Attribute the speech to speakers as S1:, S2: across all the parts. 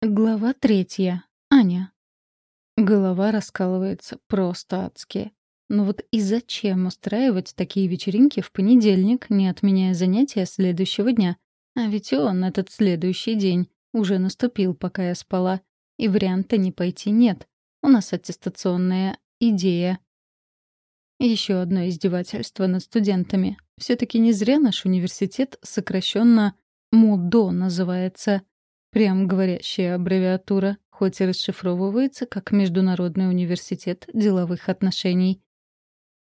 S1: Глава третья. Аня. Голова раскалывается просто адски. Но вот и зачем устраивать такие вечеринки в понедельник, не отменяя занятия следующего дня? А ведь он, этот следующий день, уже наступил, пока я спала. И варианта не пойти нет. У нас аттестационная идея. Еще одно издевательство над студентами. все таки не зря наш университет сокращенно МУДО называется — Прям говорящая аббревиатура, хоть и расшифровывается как Международный университет деловых отношений.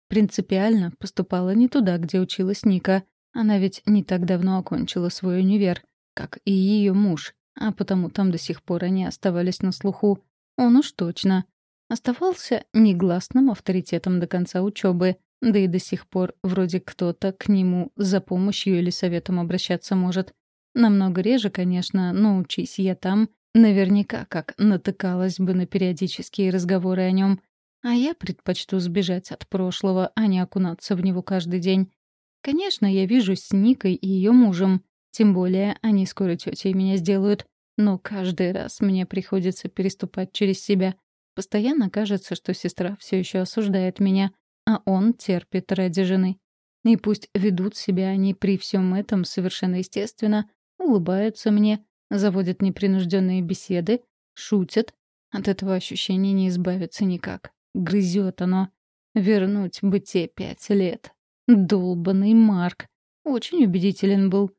S1: Принципиально поступала не туда, где училась Ника. Она ведь не так давно окончила свой универ, как и ее муж, а потому там до сих пор они оставались на слуху. Он уж точно. Оставался негласным авторитетом до конца учебы, да и до сих пор вроде кто-то к нему за помощью или советом обращаться может. Намного реже, конечно, но учись я там, наверняка как натыкалась бы на периодические разговоры о нем. А я предпочту сбежать от прошлого, а не окунаться в него каждый день. Конечно, я вижусь с Никой и ее мужем. Тем более, они скоро тетей меня сделают. Но каждый раз мне приходится переступать через себя. Постоянно кажется, что сестра все еще осуждает меня, а он терпит ради жены. И пусть ведут себя они при всем этом совершенно естественно, улыбаются мне, заводят непринужденные беседы, шутят. От этого ощущения не избавиться никак. Грызет оно. Вернуть бы те пять лет. Долбанный Марк. Очень убедителен был.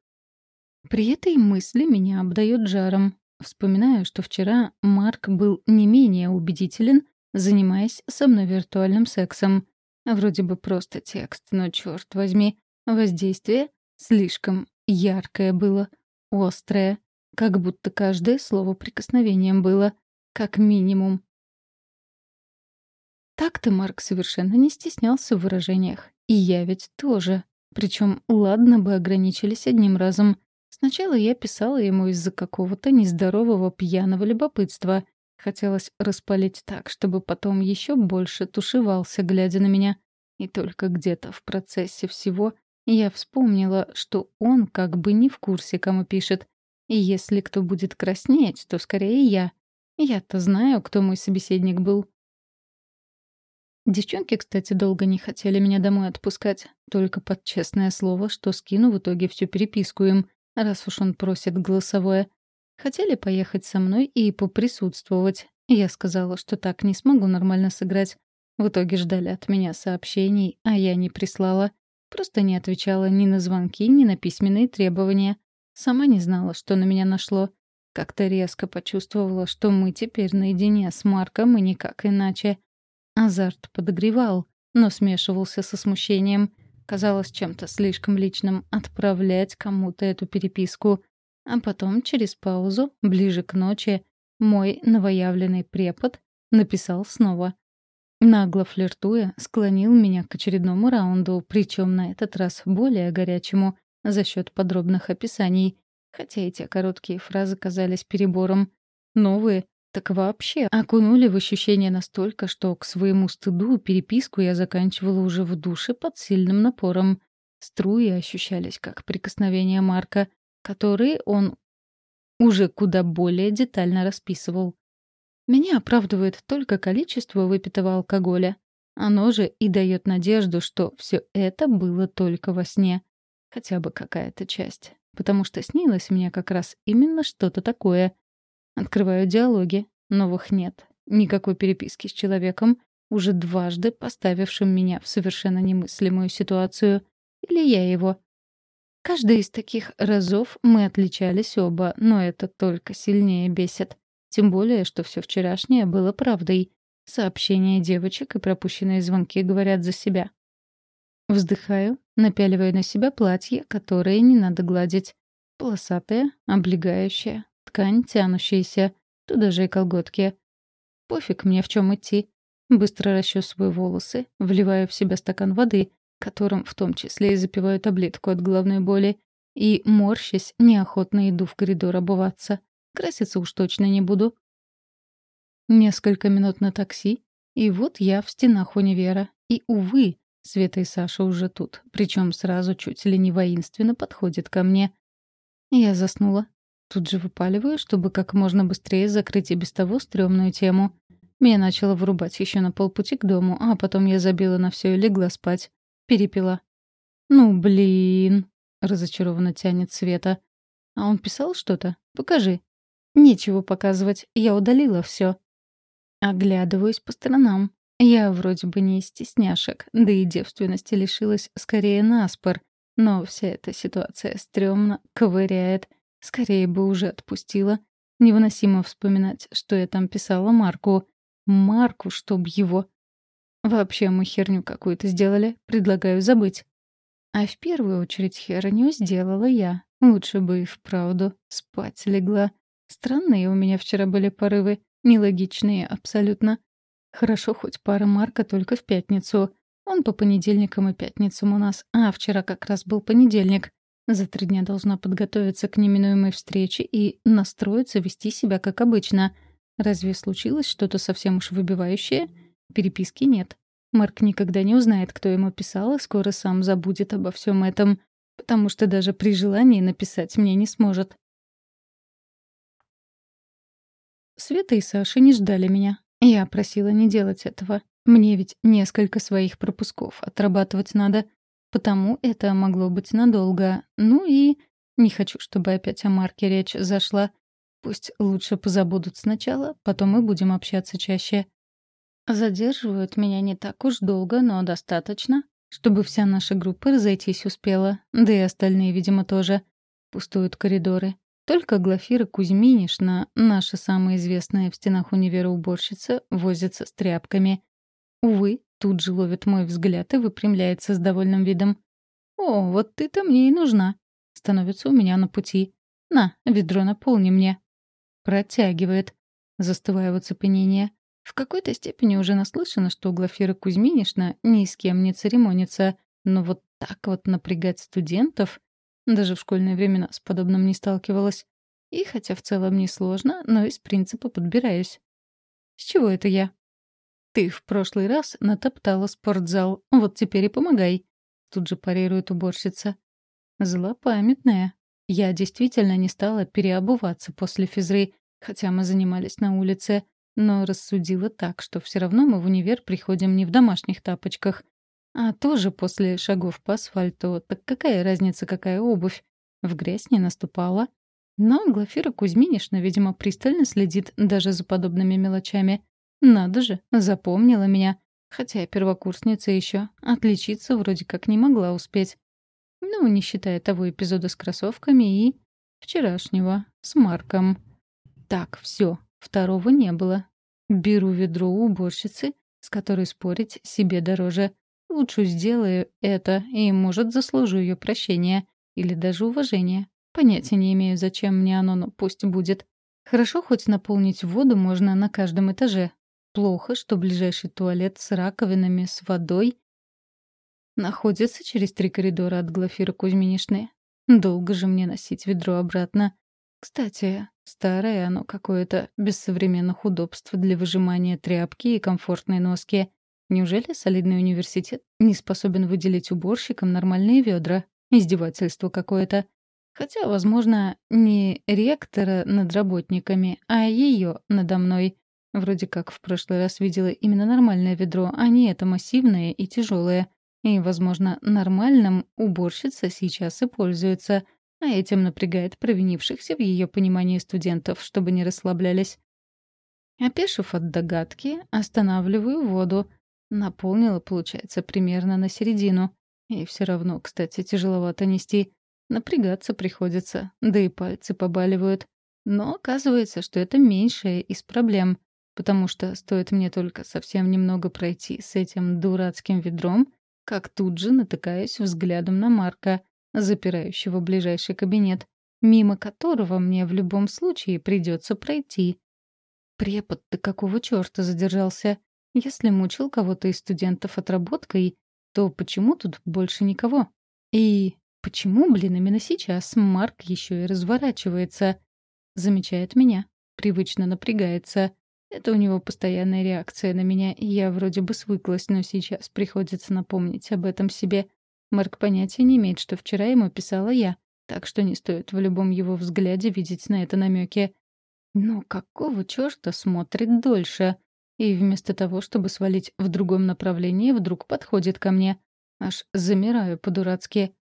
S1: При этой мысли меня обдает жаром. Вспоминаю, что вчера Марк был не менее убедителен, занимаясь со мной виртуальным сексом. Вроде бы просто текст, но, черт возьми, воздействие слишком яркое было. Острое, как будто каждое слово прикосновением было, как минимум. Так-то Марк совершенно не стеснялся в выражениях. И я ведь тоже. Причем, ладно бы ограничились одним разом. Сначала я писала ему из-за какого-то нездорового пьяного любопытства. Хотелось распалить так, чтобы потом еще больше тушевался, глядя на меня. И только где-то в процессе всего я вспомнила, что он как бы не в курсе, кому пишет. И если кто будет краснеть, то скорее я. Я-то знаю, кто мой собеседник был. Девчонки, кстати, долго не хотели меня домой отпускать. Только под честное слово, что скину в итоге всю переписку им, раз уж он просит голосовое. Хотели поехать со мной и поприсутствовать. Я сказала, что так не смогу нормально сыграть. В итоге ждали от меня сообщений, а я не прислала. Просто не отвечала ни на звонки, ни на письменные требования. Сама не знала, что на меня нашло. Как-то резко почувствовала, что мы теперь наедине с Марком и никак иначе. Азарт подогревал, но смешивался со смущением. Казалось чем-то слишком личным отправлять кому-то эту переписку. А потом, через паузу, ближе к ночи, мой новоявленный препод написал снова. Нагло флиртуя, склонил меня к очередному раунду, причем на этот раз более горячему, за счет подробных описаний, хотя эти короткие фразы казались перебором. Новые так вообще окунули в ощущение настолько, что к своему стыду переписку я заканчивала уже в душе под сильным напором. Струи ощущались как прикосновение Марка, которые он уже куда более детально расписывал. Меня оправдывает только количество выпитого алкоголя. Оно же и дает надежду, что все это было только во сне. Хотя бы какая-то часть. Потому что снилось мне как раз именно что-то такое. Открываю диалоги. Новых нет. Никакой переписки с человеком, уже дважды поставившим меня в совершенно немыслимую ситуацию. Или я его. Каждый из таких разов мы отличались оба, но это только сильнее бесит. Тем более, что все вчерашнее было правдой. Сообщения девочек и пропущенные звонки говорят за себя. Вздыхаю, напяливая на себя платье, которое не надо гладить. Полосатое, облегающее, ткань тянущаяся, туда же и колготки. Пофиг мне в чем идти. Быстро расчесываю волосы, вливаю в себя стакан воды, которым в том числе и запиваю таблетку от головной боли, и, морщась, неохотно иду в коридор обуваться. Краситься уж точно не буду. Несколько минут на такси, и вот я в стенах универа. И, увы, Света и Саша уже тут, причем сразу чуть ли не воинственно подходит ко мне. Я заснула. Тут же выпаливаю, чтобы как можно быстрее закрыть и без того стрёмную тему. Меня начало вырубать еще на полпути к дому, а потом я забила на все и легла спать. Перепила. «Ну, блин», — разочарованно тянет Света. «А он писал что-то? Покажи». «Нечего показывать, я удалила все. Оглядываюсь по сторонам. Я вроде бы не из стесняшек, да и девственности лишилась скорее наспор. Но вся эта ситуация стрёмно ковыряет. Скорее бы уже отпустила. Невыносимо вспоминать, что я там писала Марку. Марку, чтоб его. Вообще мы херню какую-то сделали. Предлагаю забыть. А в первую очередь херню сделала я. Лучше бы и вправду спать легла. Странные у меня вчера были порывы. Нелогичные абсолютно. Хорошо, хоть пара Марка только в пятницу. Он по понедельникам и пятницам у нас, а вчера как раз был понедельник. За три дня должна подготовиться к неминуемой встрече и настроиться вести себя как обычно. Разве случилось что-то совсем уж выбивающее? Переписки нет. Марк никогда не узнает, кто ему писал, и скоро сам забудет обо всем этом, потому что даже при желании написать мне не сможет. Света и Саша не ждали меня. Я просила не делать этого. Мне ведь несколько своих пропусков отрабатывать надо. Потому это могло быть надолго. Ну и не хочу, чтобы опять о Марке речь зашла. Пусть лучше позабудут сначала, потом и будем общаться чаще. Задерживают меня не так уж долго, но достаточно, чтобы вся наша группа разойтись успела. Да и остальные, видимо, тоже. Пустуют коридоры. Только Глафира Кузьминишна, наша самая известная в стенах универа уборщица, возится с тряпками. Увы, тут же ловит мой взгляд и выпрямляется с довольным видом. «О, вот ты-то мне и нужна!» Становится у меня на пути. «На, ведро наполни мне!» Протягивает. Застываю в оцепенение. В какой-то степени уже наслышано, что Глафира Кузьминишна ни с кем не церемонится, но вот так вот напрягать студентов даже в школьные времена с подобным не сталкивалась. И хотя в целом не сложно, но из принципа подбираюсь. С чего это я? Ты в прошлый раз натоптала спортзал, вот теперь и помогай. Тут же парирует уборщица. Злопамятная. Я действительно не стала переобуваться после физры, хотя мы занимались на улице, но рассудила так, что все равно мы в универ приходим не в домашних тапочках, а тоже после шагов по асфальту. Так какая разница, какая обувь? В грязь не наступала. Но Глафира Кузьминишна, видимо, пристально следит даже за подобными мелочами. Надо же, запомнила меня. Хотя первокурсница еще. Отличиться вроде как не могла успеть. Ну, не считая того эпизода с кроссовками и... вчерашнего, с Марком. Так, все, второго не было. Беру ведро уборщицы, с которой спорить себе дороже. Лучше сделаю это и, может, заслужу ее прощения или даже уважения. Понятия не имею, зачем мне оно, но пусть будет. Хорошо хоть наполнить воду можно на каждом этаже. Плохо, что ближайший туалет с раковинами, с водой находится через три коридора от Глафиры Кузьминишны. Долго же мне носить ведро обратно. Кстати, старое оно какое-то, без современных удобств для выжимания тряпки и комфортной носки. Неужели солидный университет не способен выделить уборщикам нормальные ведра? Издевательство какое-то. Хотя, возможно, не ректора над работниками, а ее надо мной. Вроде как в прошлый раз видела именно нормальное ведро, а не это массивное и тяжелое. И, возможно, нормальным уборщица сейчас и пользуется, а этим напрягает провинившихся в ее понимании студентов, чтобы не расслаблялись. Опешив от догадки, останавливаю воду — Наполнила, получается, примерно на середину. И все равно, кстати, тяжеловато нести. Напрягаться приходится, да и пальцы побаливают. Но оказывается, что это меньшая из проблем, потому что стоит мне только совсем немного пройти с этим дурацким ведром, как тут же натыкаюсь взглядом на Марка, запирающего ближайший кабинет, мимо которого мне в любом случае придется пройти. Препод-то какого черта задержался? Если мучил кого-то из студентов отработкой, то почему тут больше никого? И почему, блин, именно сейчас Марк еще и разворачивается? Замечает меня, привычно напрягается. Это у него постоянная реакция на меня, и я вроде бы свыклась, но сейчас приходится напомнить об этом себе. Марк понятия не имеет, что вчера ему писала я. так что не стоит в любом его взгляде видеть на это намеки. Но какого черта смотрит дольше? И вместо того, чтобы свалить в другом направлении, вдруг подходит ко мне. Аж замираю по-дурацки.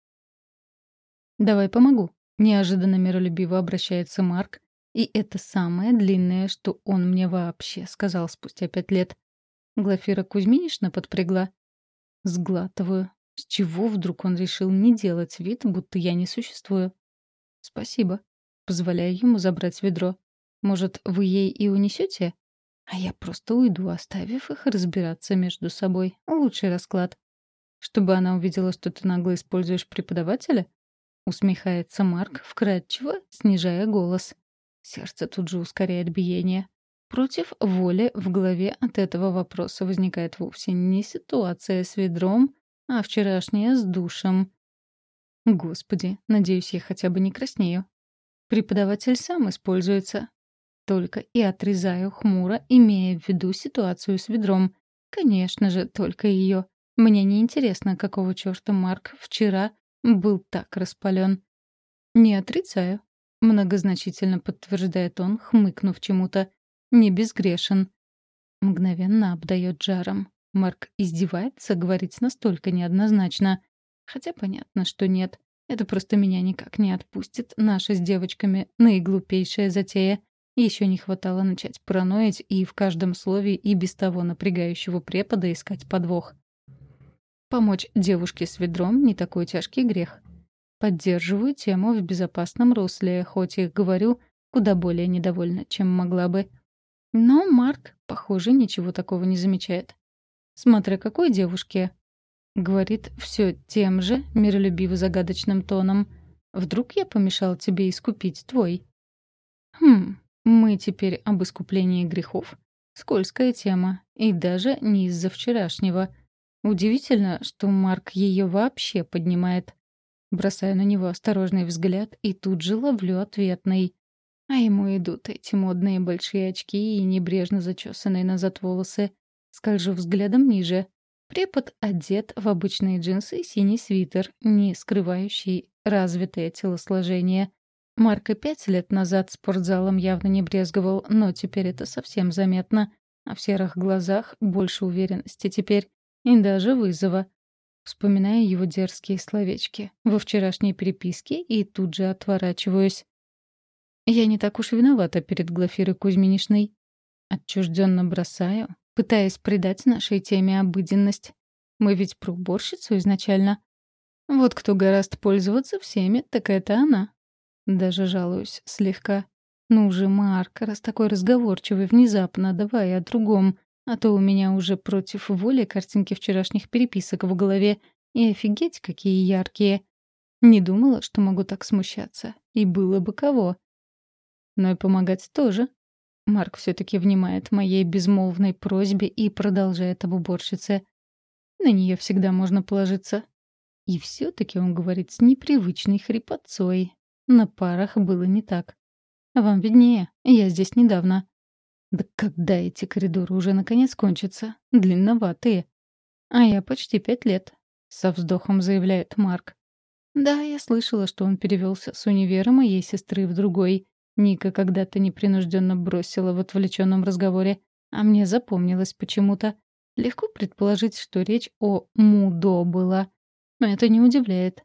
S1: «Давай помогу», — неожиданно миролюбиво обращается Марк. И это самое длинное, что он мне вообще сказал спустя пять лет. Глафира Кузьминишна подпрягла. Сглатываю. С чего вдруг он решил не делать вид, будто я не существую? Спасибо. Позволяю ему забрать ведро. Может, вы ей и унесете? А я просто уйду, оставив их разбираться между собой. Лучший расклад. Чтобы она увидела, что ты нагло используешь преподавателя? Усмехается Марк, вкрадчиво, снижая голос. Сердце тут же ускоряет биение. Против воли в голове от этого вопроса возникает вовсе не ситуация с ведром, а вчерашняя с душем. Господи, надеюсь, я хотя бы не краснею. Преподаватель сам используется. Только и отрезаю хмуро, имея в виду ситуацию с ведром. Конечно же, только ее. Мне не интересно, какого черта Марк вчера был так распален. Не отрицаю. Многозначительно подтверждает он, хмыкнув чему-то. Не безгрешен. Мгновенно обдает жаром. Марк издевается говорить настолько неоднозначно. Хотя понятно, что нет. Это просто меня никак не отпустит. Наша с девочками наиглупейшая затея. Еще не хватало начать параноить и в каждом слове и без того напрягающего препода искать подвох. Помочь девушке с ведром — не такой тяжкий грех. Поддерживаю тему в безопасном русле, хоть и говорю куда более недовольна, чем могла бы. Но Марк, похоже, ничего такого не замечает. «Смотря какой девушке», — говорит все тем же миролюбиво-загадочным тоном. «Вдруг я помешал тебе искупить твой?» «Хм, мы теперь об искуплении грехов. Скользкая тема, и даже не из-за вчерашнего. Удивительно, что Марк ее вообще поднимает. Бросаю на него осторожный взгляд и тут же ловлю ответный. А ему идут эти модные большие очки и небрежно зачесанные назад волосы. Скольжу взглядом ниже. Препод одет в обычные джинсы и синий свитер, не скрывающий развитое телосложение. Марк и пять лет назад спортзалом явно не брезговал, но теперь это совсем заметно. А в серых глазах больше уверенности теперь. И даже вызова. Вспоминаю его дерзкие словечки во вчерашней переписке и тут же отворачиваюсь. Я не так уж виновата перед Глафирой Кузьминишной. Отчужденно бросаю, пытаясь придать нашей теме обыденность. Мы ведь про уборщицу изначально. Вот кто гораст пользоваться всеми, так это она. Даже жалуюсь слегка. Ну же, Марк, раз такой разговорчивый, внезапно, давай о другом. А то у меня уже против воли картинки вчерашних переписок в голове. И офигеть, какие яркие. Не думала, что могу так смущаться. И было бы кого. Но и помогать тоже. Марк все-таки внимает моей безмолвной просьбе и продолжает об уборщице. На нее всегда можно положиться. И все-таки он говорит с непривычной хрипотцой. На парах было не так. Вам виднее, я здесь недавно. Да когда эти коридоры уже наконец кончатся? Длинноватые. А я почти пять лет, со вздохом заявляет Марк. Да, я слышала, что он перевелся с универа моей сестры в другой. Ника когда-то непринужденно бросила в отвлеченном разговоре, а мне запомнилось почему-то. Легко предположить, что речь о «мудо» была. Это не удивляет.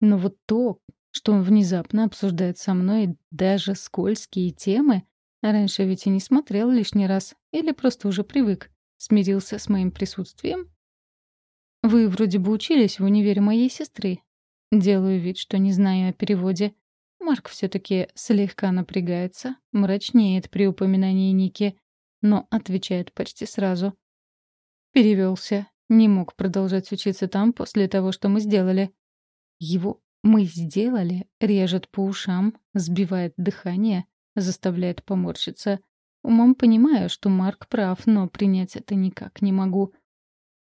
S1: Но вот то, что он внезапно обсуждает со мной даже скользкие темы, раньше ведь и не смотрел лишний раз, или просто уже привык, смирился с моим присутствием. Вы вроде бы учились в универе моей сестры. Делаю вид, что не знаю о переводе. Марк все-таки слегка напрягается, мрачнеет при упоминании Ники, но отвечает почти сразу. Перевелся. Не мог продолжать учиться там после того, что мы сделали. Его «мы сделали» режет по ушам, сбивает дыхание, заставляет поморщиться. Умом понимаю, что Марк прав, но принять это никак не могу.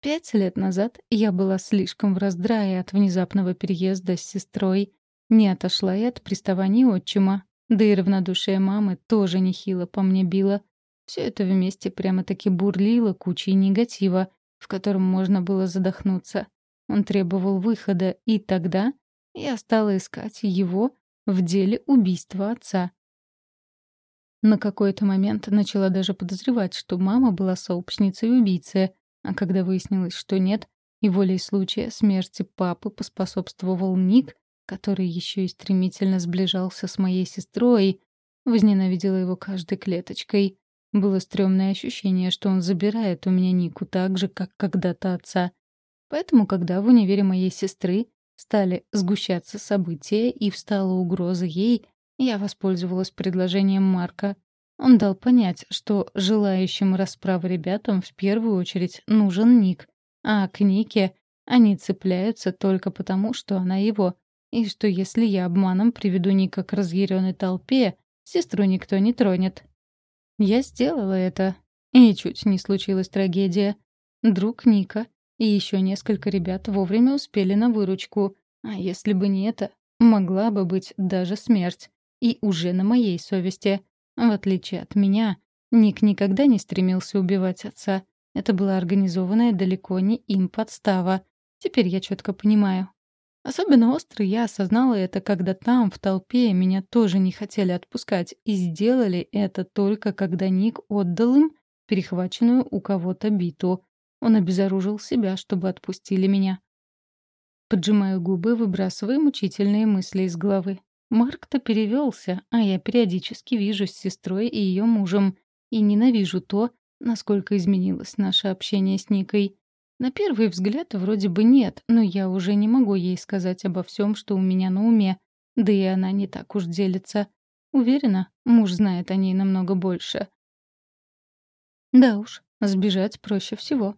S1: Пять лет назад я была слишком в раздрае от внезапного переезда с сестрой, не отошла и от приставаний отчима. Да и равнодушие мамы тоже нехило по мне било. Все это вместе прямо-таки бурлило кучей негатива, в котором можно было задохнуться. Он требовал выхода, и тогда Я стала искать его в деле убийства отца. На какой-то момент начала даже подозревать, что мама была сообщницей убийцы, а когда выяснилось, что нет, и волей случая смерти папы поспособствовал Ник, который еще и стремительно сближался с моей сестрой, возненавидела его каждой клеточкой. Было стрёмное ощущение, что он забирает у меня Нику так же, как когда-то отца. Поэтому, когда в универе моей сестры стали сгущаться события и встала угроза ей, я воспользовалась предложением Марка. Он дал понять, что желающим расправы ребятам в первую очередь нужен Ник, а к Нике они цепляются только потому, что она его, и что если я обманом приведу Ника к разъяренной толпе, сестру никто не тронет. Я сделала это, и чуть не случилась трагедия. Друг Ника и еще несколько ребят вовремя успели на выручку, а если бы не это, могла бы быть даже смерть. И уже на моей совести. В отличие от меня, Ник никогда не стремился убивать отца. Это была организованная далеко не им подстава. Теперь я четко понимаю. Особенно остро я осознала это, когда там, в толпе, меня тоже не хотели отпускать, и сделали это только когда Ник отдал им перехваченную у кого-то биту. Он обезоружил себя, чтобы отпустили меня. Поджимаю губы, выбрасывая мучительные мысли из головы. Марк-то перевелся, а я периодически вижусь с сестрой и ее мужем. И ненавижу то, насколько изменилось наше общение с Никой. На первый взгляд вроде бы нет, но я уже не могу ей сказать обо всем, что у меня на уме. Да и она не так уж делится. Уверена, муж знает о ней намного больше. Да уж, сбежать проще всего.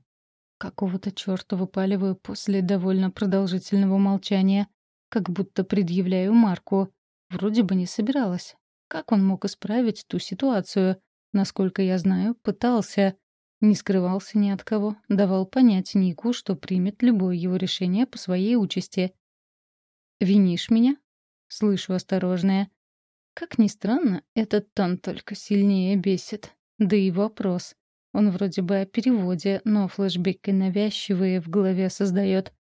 S1: Какого-то чёрта выпаливаю после довольно продолжительного молчания, как будто предъявляю Марку. Вроде бы не собиралась. Как он мог исправить ту ситуацию? Насколько я знаю, пытался. Не скрывался ни от кого. Давал понять Нику, что примет любое его решение по своей участи. «Винишь меня?» Слышу осторожное. Как ни странно, этот тон только сильнее бесит. Да и вопрос. Он вроде бы о переводе, но флешбеки навязчивые в голове создает.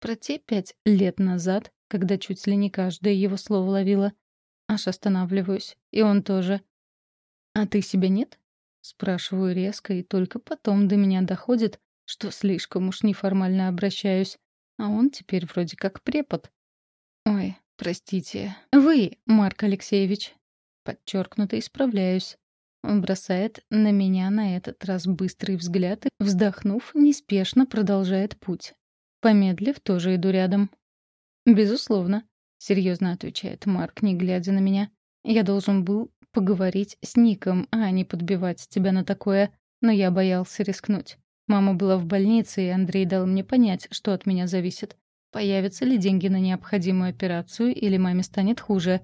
S1: Про те пять лет назад, когда чуть ли не каждое его слово ловила. Аж останавливаюсь. И он тоже. «А ты себя нет?» Спрашиваю резко, и только потом до меня доходит, что слишком уж неформально обращаюсь. А он теперь вроде как препод. «Ой, простите. Вы, Марк Алексеевич». Подчеркнуто исправляюсь. Он бросает на меня на этот раз быстрый взгляд и, вздохнув, неспешно продолжает путь. Помедлив, тоже иду рядом. «Безусловно», — серьезно отвечает Марк, не глядя на меня. «Я должен был поговорить с Ником, а не подбивать тебя на такое, но я боялся рискнуть. Мама была в больнице, и Андрей дал мне понять, что от меня зависит. Появятся ли деньги на необходимую операцию, или маме станет хуже.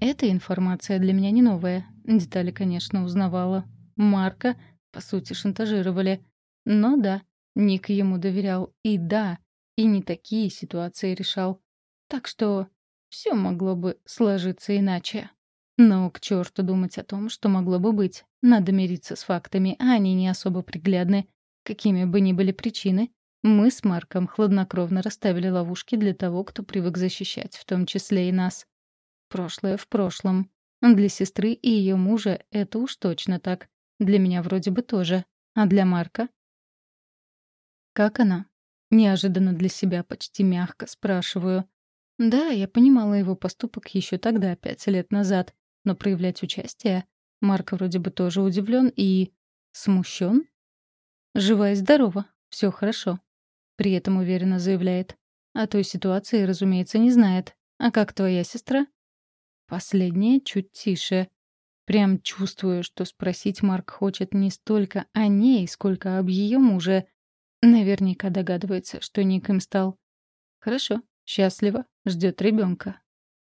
S1: Эта информация для меня не новая. Детали, конечно, узнавала. Марка, по сути, шантажировали. Но да, Ник ему доверял. И да, и не такие ситуации решал. Так что все могло бы сложиться иначе. Но к черту думать о том, что могло бы быть. Надо мириться с фактами, а они не особо приглядны. Какими бы ни были причины, мы с Марком хладнокровно расставили ловушки для того, кто привык защищать, в том числе и нас. Прошлое в прошлом. Для сестры и ее мужа это уж точно так. Для меня вроде бы тоже. А для Марка? Как она? Неожиданно для себя почти мягко спрашиваю. Да, я понимала его поступок еще тогда, пять лет назад, но проявлять участие Марк вроде бы тоже удивлен и... смущен. Жива и здорова, все хорошо. При этом уверенно заявляет. О той ситуации, разумеется, не знает. А как твоя сестра? Последняя чуть тише. Прям чувствую, что спросить Марк хочет не столько о ней, сколько об ее муже, Наверняка догадывается, что Ник им стал. Хорошо, счастливо, ждет ребенка.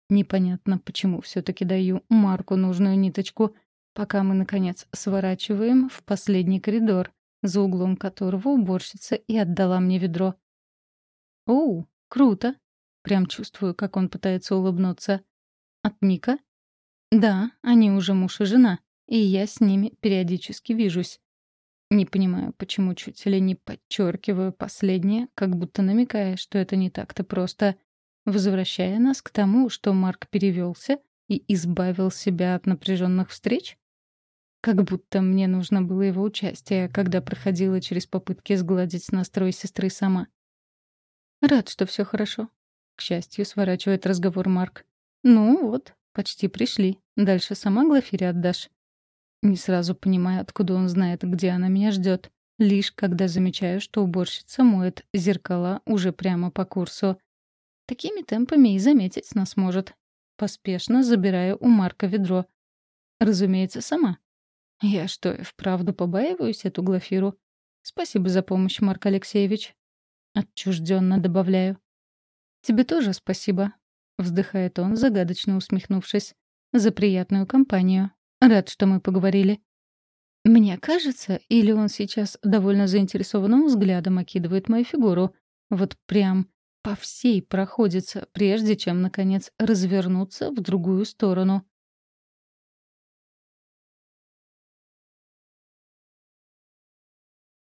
S1: Непонятно, почему все-таки даю Марку нужную ниточку, пока мы, наконец, сворачиваем в последний коридор, за углом которого уборщица и отдала мне ведро. «Оу, круто!» Прям чувствую, как он пытается улыбнуться. «От Ника?» «Да, они уже муж и жена, и я с ними периодически вижусь. Не понимаю, почему чуть ли не подчеркиваю последнее, как будто намекая, что это не так-то просто. возвращая нас к тому, что Марк перевелся и избавил себя от напряженных встреч? Как будто мне нужно было его участие, когда проходила через попытки сгладить настрой сестры сама. «Рад, что все хорошо», — к счастью, сворачивает разговор Марк. «Ну вот, почти пришли. Дальше сама Глафире отдашь». Не сразу понимаю, откуда он знает, где она меня ждет. Лишь когда замечаю, что уборщица моет зеркала уже прямо по курсу. Такими темпами и заметить нас может. Поспешно забираю у Марка ведро. Разумеется, сама. Я что, вправду побаиваюсь эту Глафиру? Спасибо за помощь, Марк Алексеевич. Отчужденно добавляю. Тебе тоже спасибо, вздыхает он, загадочно усмехнувшись. За приятную компанию. Рад, что мы поговорили. Мне кажется, или он сейчас довольно заинтересованным взглядом окидывает мою фигуру. Вот прям по всей проходится, прежде чем, наконец, развернуться в другую сторону.